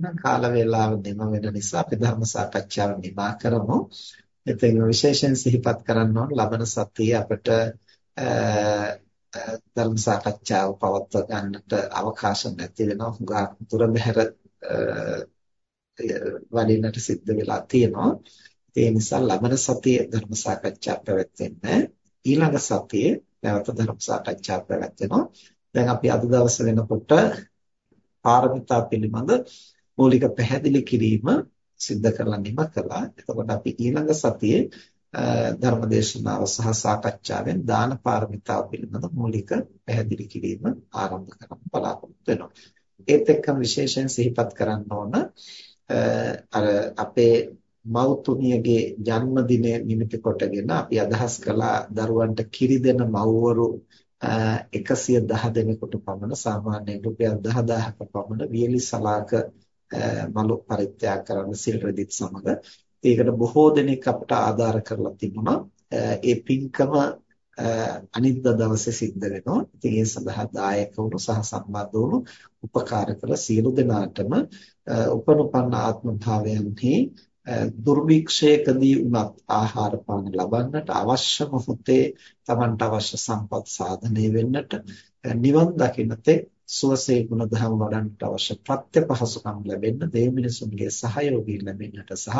එහෙනම් කාල වේලාව නිම වෙන නිසා අපි ධර්ම සාකච්ඡාව නිමා කරමු. ඉතින් විශේෂයෙන් සිහිපත් කරන්න ඕන ලබන සතියේ අපිට ධර්ම සාකච්ඡාව පවත්වා ගන්නට අවකාශ නැති වෙනවා. හුඟා දුර බැහැර වඩින්නට සිද්ධ වෙලා තියෙනවා. ඒ නිසා ලබන සතියේ ධර්ම සාකච්ඡා පැවැත්වෙන්නේ ඊළඟ සතියේ නැවත ධර්ම සාකච්ඡා පැවැත්වෙනවා. දැන් අපි අද දවසේ වෙනකොට පාරමිතා පිළිබඳ මූලික පැහැදිලි කිරීම සිද්ධ කරලා නිම කළා. එතකොට අපි ඊළඟ සතියේ ධර්මදේශනාව සහ සාකච්ඡාවෙන් දාන පාරමිතාව පිළිබඳ මූලික පැහැදිලි කිරීම ආරම්භ කරන්න බලාපොරොත්තු වෙනවා. ඒත් එක්කම විශේෂයෙන් සිහිපත් කරන්න ඕන අර අපේ මව්තුමියගේ ජන්මදිනය නිමිති කොටගෙන අපි අදහස් කළා දරුවන්ට කිරි දෙන මව්වරු 110 දෙනෙකුට පමණ සාමාන්‍යයෙන් රුපියල් 10000ක පමණ වියලි සලාක මලු පරිත්‍යාග කරන්න සිල් රෙදිත් සමග ඒකට බොහෝ දෙනෙක් අපට ආධාර කරලා තිබුණා. ඒ පින්කම අනිද්දා දවසේ සිද්ධ වෙනවා. ඉතින් ඒ සඳහා දායක වුණු සහ සම්බන්ධ වුණු උපකාර කළ සියලු දෙනාටම උපනුපන්න ආත්ම භාවයන්හි දුර්භික්ෂයකදී උනත් ආහාර පාන ලබන්නට අවශ්‍ය මොහොතේ Tamanට අවශ්‍ය සම්පත් සාධනය වෙන්නට නිවන් දකින්නතේ සුවසේ ගුණ ධර්ම වඩන්නට අවශ්‍ය ප්‍රත්‍ය පහසුකම් ලැබෙන්න දෙවි මිනිසුන්ගේ සහයෝගය ලැබෙන්නට සහ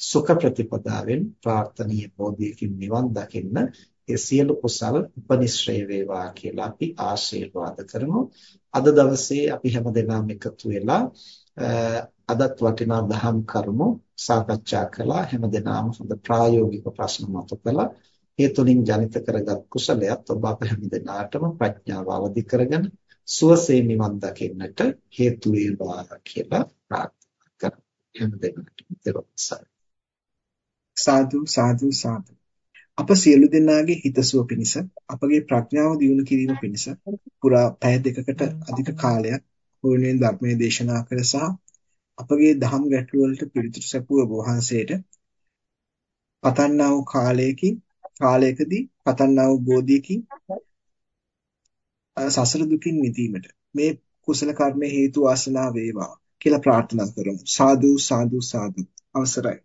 සුඛ ප්‍රතිපදාවෙන් ප්‍රාර්ථනීය බෝධියකින් නිවන් දකින්න ඒ සියලු කුසල් උපනිශ්‍රේ වේවා කියලා අපි ආශිර්වාද කරමු. අද දවසේ අපි හැමදෙනාම එකතු වෙලා අදත් වටිනා දහම් කරුණු සාකච්ඡා කළා. හැමදෙනාම හොඳ ප්‍රායෝගික ප්‍රශ්න මතු කළා. ඒ තුලින් ජනිත කරගත් කුසලයක් ඔබ අප හැමදෙනාටම ප්‍රඥාව අවදි කරගෙන සුවසේ නිවන් දකින්නට හේතු වේවා කියලා ප්‍රාර්ථනා කරමු. හැමදෙනාටම සාදු සාදු සාදු. අප සියලු දෙනාගේ හිතසුව පිණිස අපගේ ප්‍රඥාව දියුණු කිරීම පිණිස පුරා පැය දෙකකට අධික කාලයක් හොයනෙන් ධර්මයේ දේශනා කළ සහ අපගේ දහම් ගැටළු වලට පිළිතුරු සැපුව වහන්සේට පතන්නා වූ කාලයකින් කාලයකදී පතන්නා වූ බෝධියකින් සසර දුකින් මිදීමට මේ කුසල කර්ම හේතු වාසනා වේවා කියලා ප්‍රාර්ථනා කරමු. සාදු සාදු සාදු. අවසරයි.